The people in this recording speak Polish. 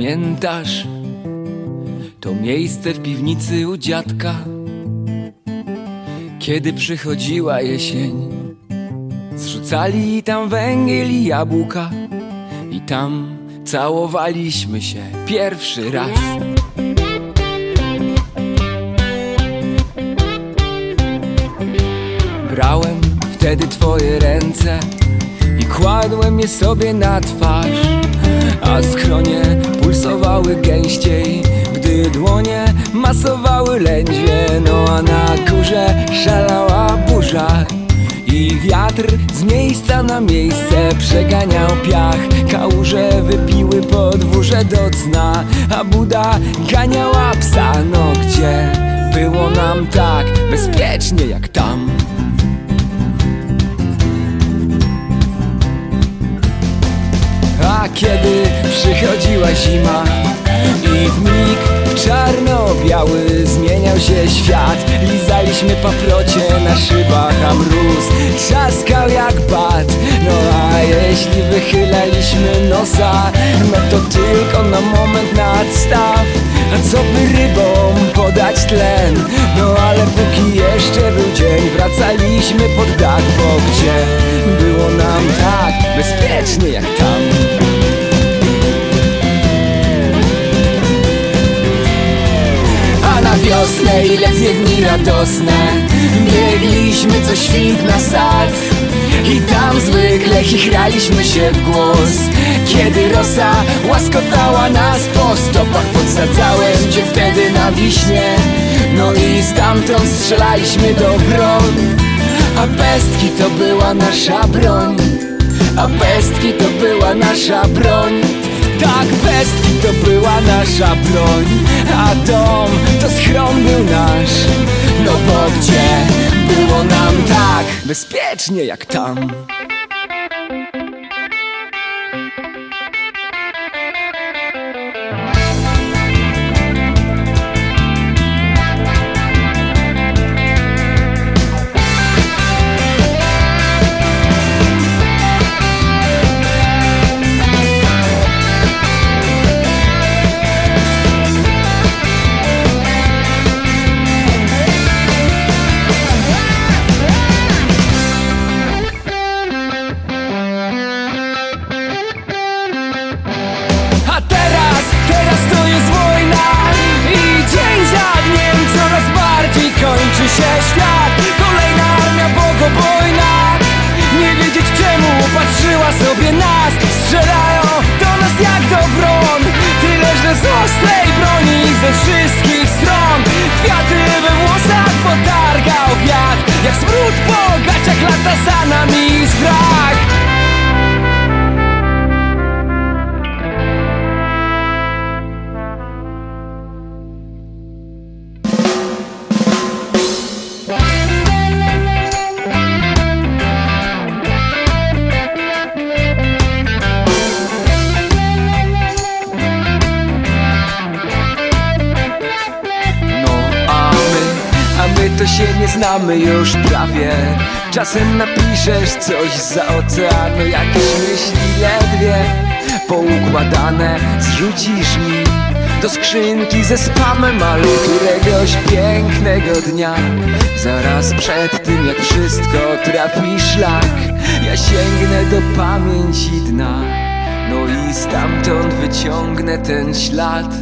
Pamiętasz to miejsce w piwnicy u dziadka? Kiedy przychodziła jesień, zrzucali tam węgiel i jabłka, i tam całowaliśmy się pierwszy raz. Brałem wtedy twoje ręce i kładłem je sobie na twarz, a skronie pulsowały gęściej, gdy dłonie masowały lędźwie, no a na górze szalała burza. I wiatr z miejsca na miejsce przeganiał piach. Kałuże wypiły podwórze do cna A Buda ganiała psa, no gdzie było nam tak bezpiecznie jak tam kiedy przychodziła zima i w mig czarno-biały zmieniał się świat Lizaliśmy paprocie na szybach, a mróz trzaskał jak bat. No a jeśli wychylaliśmy nosa, no to tylko na moment nadstaw. A co by rybom podać tlen? No ale póki jeszcze był dzień, wracaliśmy pod dach Bo gdzie było nam tak bezpiecznie jak tam na wiosnę i letnie dni radosne. Biegliśmy co świt na sad I tam zwykle chichraliśmy się w głos. Kiedy rosa łaskotała nas po stopach Podsadzałem cię wtedy na wiśnie. No i stamtąd strzelaliśmy do bron A pestki to była nasza broń. A pestki to była nasza broń. Tak, pestki to była nasza broń A dom to schron był nasz. No bo gdzie było nam tak bezpiecznie jak tam wiatr się nie znamy już prawie. Czasem napiszesz coś za oceanu Jakieś myśli ledwie poukładane Zrzucisz mi do skrzynki ze spamem Ale któregoś pięknego dnia. Zaraz przed tym jak wszystko trafi szlak Ja sięgnę do pamięci dna. No i stamtąd wyciągnę ten ślad